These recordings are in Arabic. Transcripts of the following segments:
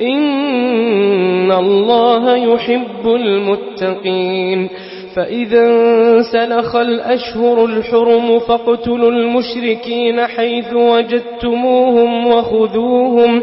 إن الله يحب المتقين. فإذا انسلخ الأشهر الحرم فاقتلوا المشركين حيث وجدتموهم وخذوهم وخذوهم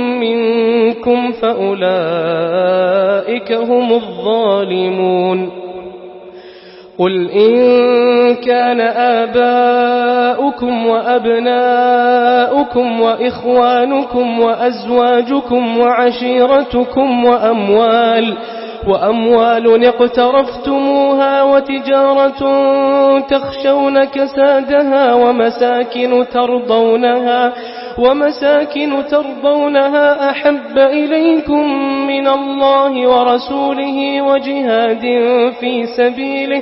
منكم فأولئك هم الظالمون قل إن كان آباؤكم وأبناؤكم وإخوانكم وأزواجكم وعشيرتكم وأموال وأموال اقترفتموها وتجارة تخشون كسادها ومساكن ترضونها ومساكن ترضونها أحب إليكم من الله ورسوله وجهاد في سبيله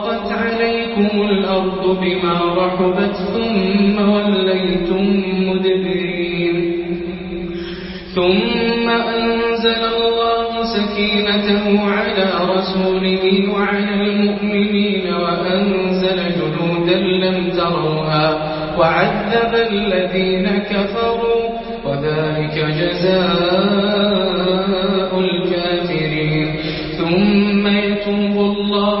عليكم الأرض بما رحبت ثم وليتم مدبرين. ثم أنزل الله سكينته على رسوله وعلى المؤمنين وأنزل جنودا لم تروها وعذب الذين كفروا وذلك جزاء الكافرين. ثم يتوب الله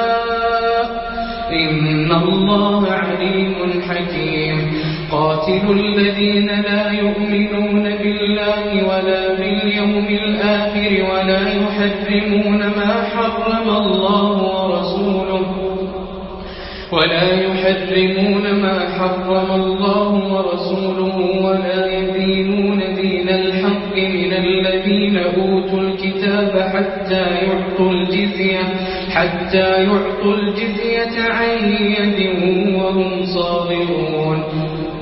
إن الله عليم حكيم. قاتلوا الذين لا يؤمنون بالله ولا باليوم الآخر ولا يحرمون ما حرم الله ورسوله ولا يحرمون ما حرم الله ورسوله ولا يدينون دين الحق من الذين أوتوا الكتاب حتى يعطوا الجزية حتى يعطوا الجزية عن يد وهم صاغرون.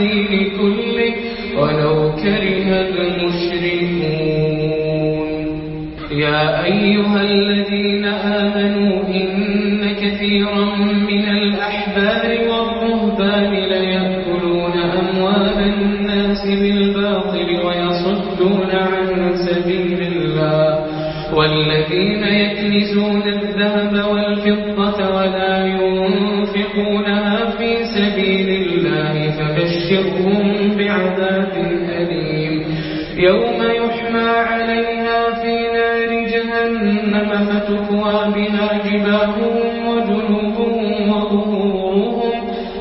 الدين كله ولو كره المشركون. يا أيها الذين آمنوا إن كثيرا فبشرهم بعذاب أليم. يوم يحمى عليها في نار جهنم فتكوى بها جباههم وجنوبهم وظهورهم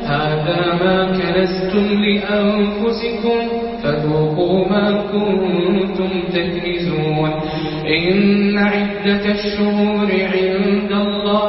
هذا ما كنستم لأنفسكم فذوقوا ما كنتم تكنزون. إن عدة الشهور عند الله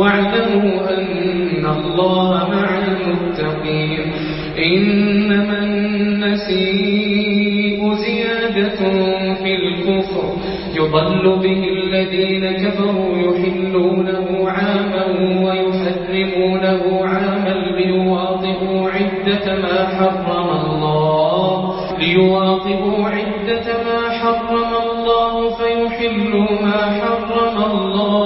واعلموا أن الله مع المتقين. إنما النسيء زيادة في الكفر. يضل به الذين كفروا يحلونه عاما ويحرمونه عاما ليواطئوا عدة ما حرم الله. ليواطئوا عدة ما حرم الله فيحلوا ما حرم الله.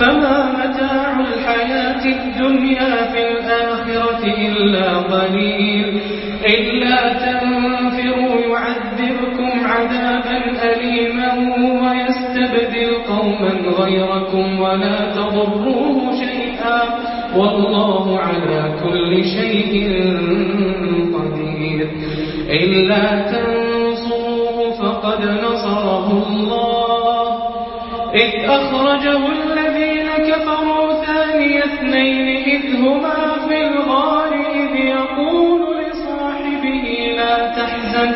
فما متاع الحياة الدنيا في الآخرة إلا قليل. إلا تنفروا يعذبكم عذابا أليما ويستبدل قوما غيركم ولا تضروه شيئا. والله على كل شيء قدير. إلا تنصروه فقد نصره الله. إذ أخرجه الذين إذ في الغار إذ يقول لصاحبه لا تحزن.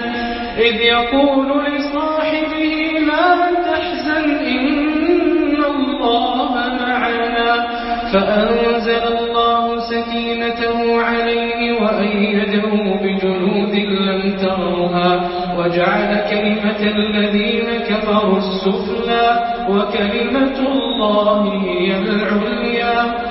إذ يقول لصاحبه لا تحزن إن الله معنا. فأنزل الله سكينته عليه وأيده بجنود لم تروها. وجعل كلمة الذين كفروا السفلى وكلمة الله هي العليا.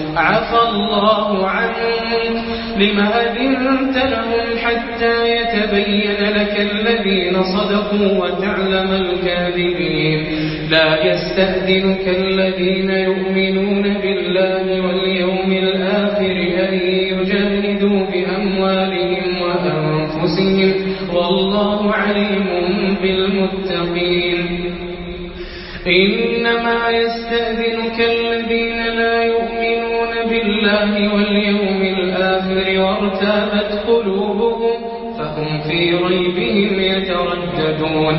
عفى الله عنك لما أذنت لهم حتى يتبين لك الذين صدقوا وتعلم الكاذبين. لا يستأذنك الذين يؤمنون بالله واليوم الآخر أن يجاهدوا بأموالهم وأنفسهم. والله عليم بالمتقين. إنما يستأذنك الذين لا يؤمنون بالله واليوم الآخر وارتابت قلوبهم فهم في ريبهم يترددون.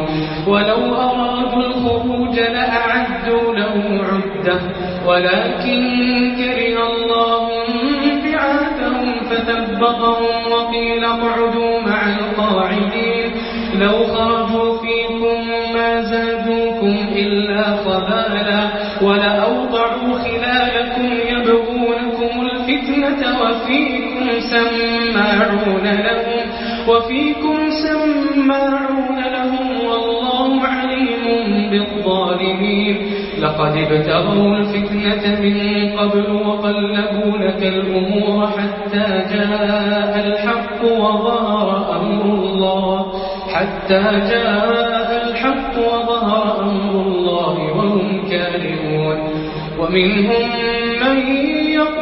ولو أرادوا الخروج لأعدوا له عدة. ولكن كره الله بعاثهم فثبطهم وقيل اقعدوا مع القاعدين. لو خرجوا فيكم ما زادوكم إلا خبالا. ولأوضعوا خلالكم يبغونكم الفتنة وفيكم سماعون لهم وفيكم سماعون لهم والله عليم بالظالمين. لقد ابتغوا الفتنة من قبل وقلبوا لك الأمور حتى جاء الحق وظهر أمر الله. حتى جاء الحق وظهر أمر الله وهم كارهون. ومنهم من يقول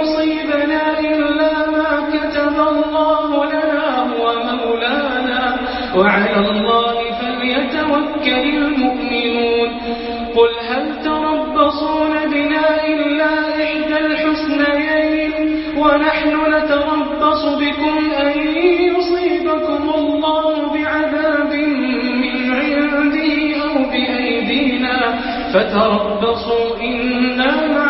يصيبنا إلا ما كتب الله لنا هو مولانا وعلى الله فليتوكل المؤمنون. قل هل تربصون بنا إلا إحدى الحسنيين؟ ونحن نتربص بكم أن يصيبكم الله بعذاب من عنده أو بأيدينا. فتربصوا إنا معكم.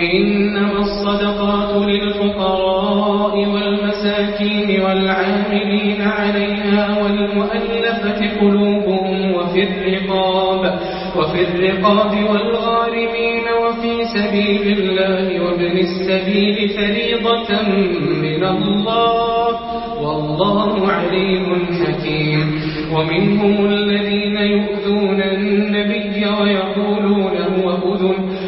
إنما الصدقات للفقراء والمساكين والعاملين عليها والمؤلفة قلوبهم وفي الرقاب وفي الرقاب والغارمين وفي سبيل الله وابن السبيل فريضة من الله. والله عليم حكيم. ومنهم الذين يؤذون النبي ويقولون هو أذن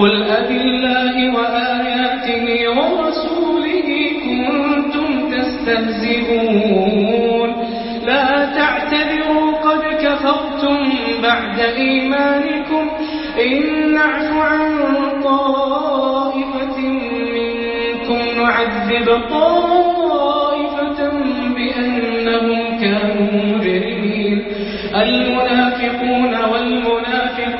قل أبي الله وآياته ورسوله كنتم تستهزئون لا تعتذروا قد كفرتم بعد إيمانكم إن نعف عن طائفة منكم نعذب طائفة بأنهم كانوا مجرمين المنافقون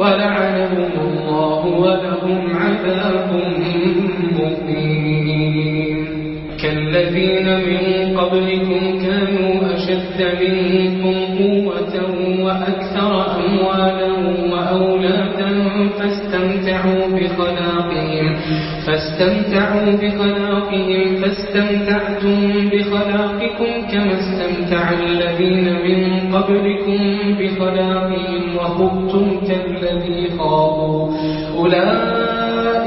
ولعنهم الله ولهم عذاب مقيم. كالذين من قبلكم كانوا أشد منكم قوة وأكثر أموالا وأولادا فاستمتعوا بخلاقهم. فاستمتعوا بخلاقهم. فاستمتعتم بخلاقكم كما استمتع الذين من قبلكم بخلاقهم وخبتم كالذي خاضوا. أولئك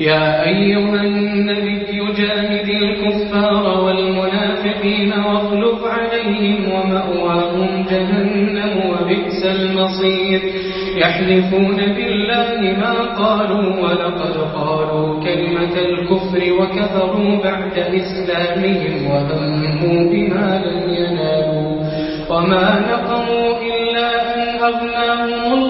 يا أيها النبي جاهد الكفار والمنافقين واغلب عليهم ومأواهم جهنم وبئس المصير. يحلفون بالله ما قالوا ولقد قالوا كلمة الكفر وكفروا بعد إسلامهم وهموا بما لم ينالوا. وما نقموا إلا أن أغناهم الله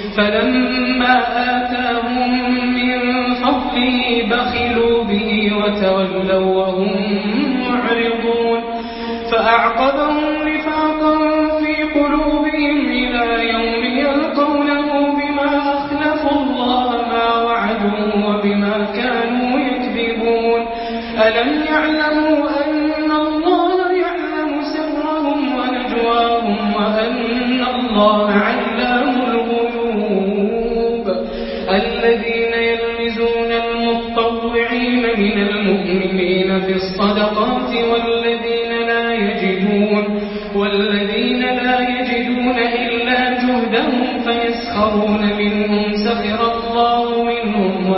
فلما آتاهم من فضله بخلوا به وتولوا وهم معرضون. فأعقبهم نفاقا في قلوبهم إلى يوم يلقونه بما أخلفوا الله ما وعدوا وبما كانوا يكذبون. ألم يعلموا أن الله يعلم سرهم ونجواهم وأن الله علام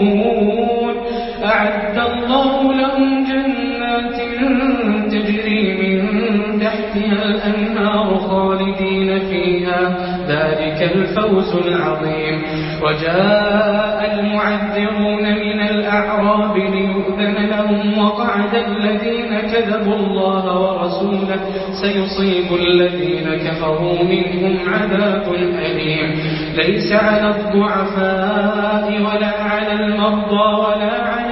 المفلحون أعد الله لهم جنات تجري من تحتها الأنهار خالدين فيها. ذلك الفوز العظيم. وجاء المعذرون من الأعراب ليؤذن لهم وقعد الذين كذبوا الله ورسوله. سيصيب الذين كفروا منهم عذاب أليم. ليس على الضعفاء ولا على المرضى ولا على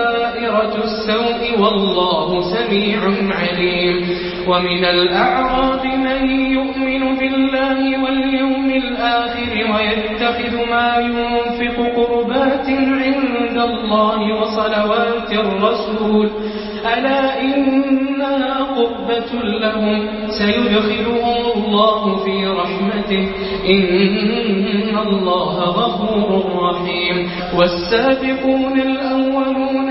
دائرة السوء والله سميع عليم. ومن الأعراب من يؤمن بالله واليوم الآخر ويتخذ ما ينفق قربات عند الله وصلوات الرسول. ألا إنها قربة لهم سيدخلهم الله في رحمته. إن الله غفور رحيم. والسابقون الأولون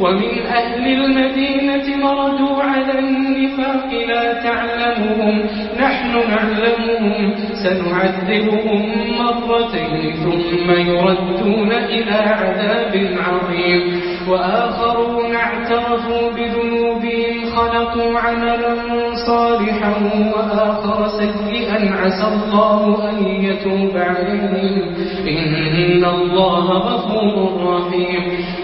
ومن أهل المدينة مردوا على النفاق لا تعلمهم. نحن نعلمهم. سنعذبهم مرتين ثم يردون إلى عذاب عظيم. وآخرون اعترفوا بذنوبهم خلقوا عملا صالحا وآخر سيئا عسى الله أن يتوب عليهم. إن الله غفور رحيم.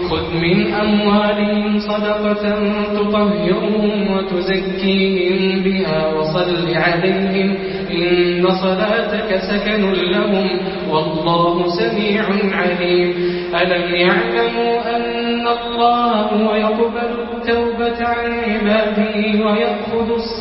خذ من أموالهم صدقة تطهرهم وتزكيهم بها وصل عليهم. إن صلاتك سكن لهم والله سميع عليم. ألم يعلموا أن الله هو يقبل التوبة عن عباده ويأخذ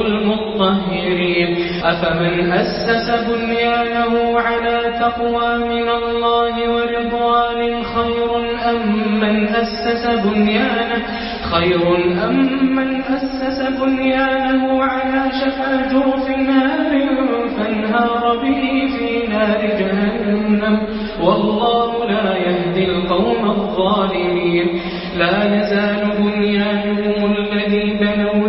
المطهرين. أفمن أسس بنيانه على تقوى من الله ورضوان خير أم من أسس بنيانه؟ خير أم من أسس بنيانه على شفا جرف نار فانهار به في نار جهنم. والله لا يهدي القوم الظالمين. لا يزال بنيانهم الذي بنوا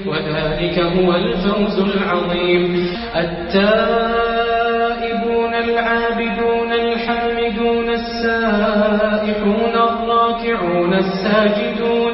وذلك هو الفوز العظيم. التائبون العابدون الحامدون السائحون الراكعون الساجدون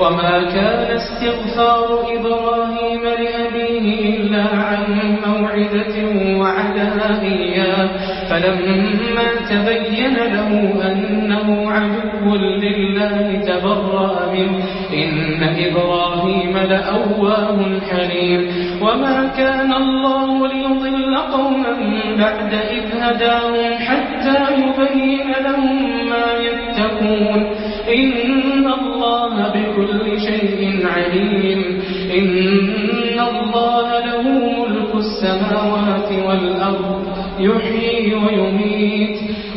وما كان استغفار إبراهيم لأبيه إلا عن موعدة وعدها إياه. فلما تبين له أنه عدو لله تبرأ منه. إن إبراهيم لأواه حليم. وما كان الله ليضل قوما بعد إذ هداهم حتى يبين لهم ما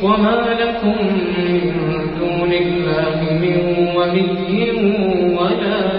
وما لكم من دون الله من ولي ولا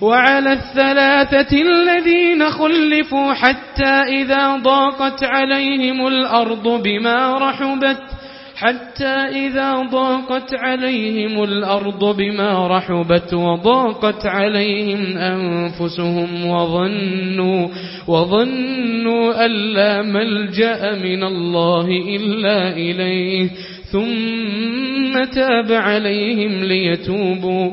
وعلى الثلاثة الذين خلفوا حتى إذا ضاقت عليهم الأرض بما رحبت حتى إذا ضاقت عليهم الأرض بما رحبت وضاقت عليهم أنفسهم وظنوا وظنوا أن لا ملجأ من الله إلا إليه ثم تاب عليهم ليتوبوا.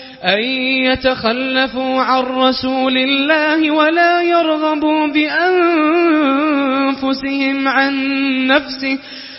أن يتخلفوا عن رسول الله ولا يرغبوا بأنفسهم عن نفسه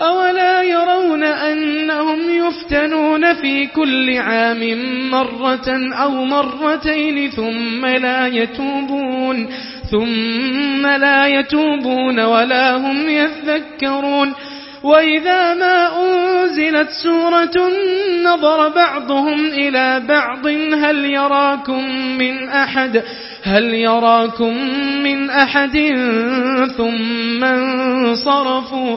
أولا يرون أنهم يفتنون في كل عام مرة أو مرتين ثم لا يتوبون ثم لا يتوبون ولا هم يذكرون. وإذا ما أنزلت سورة نظر بعضهم إلى بعض هل يراكم من أحد؟ هل يراكم من أحد؟ ثم انصرفوا.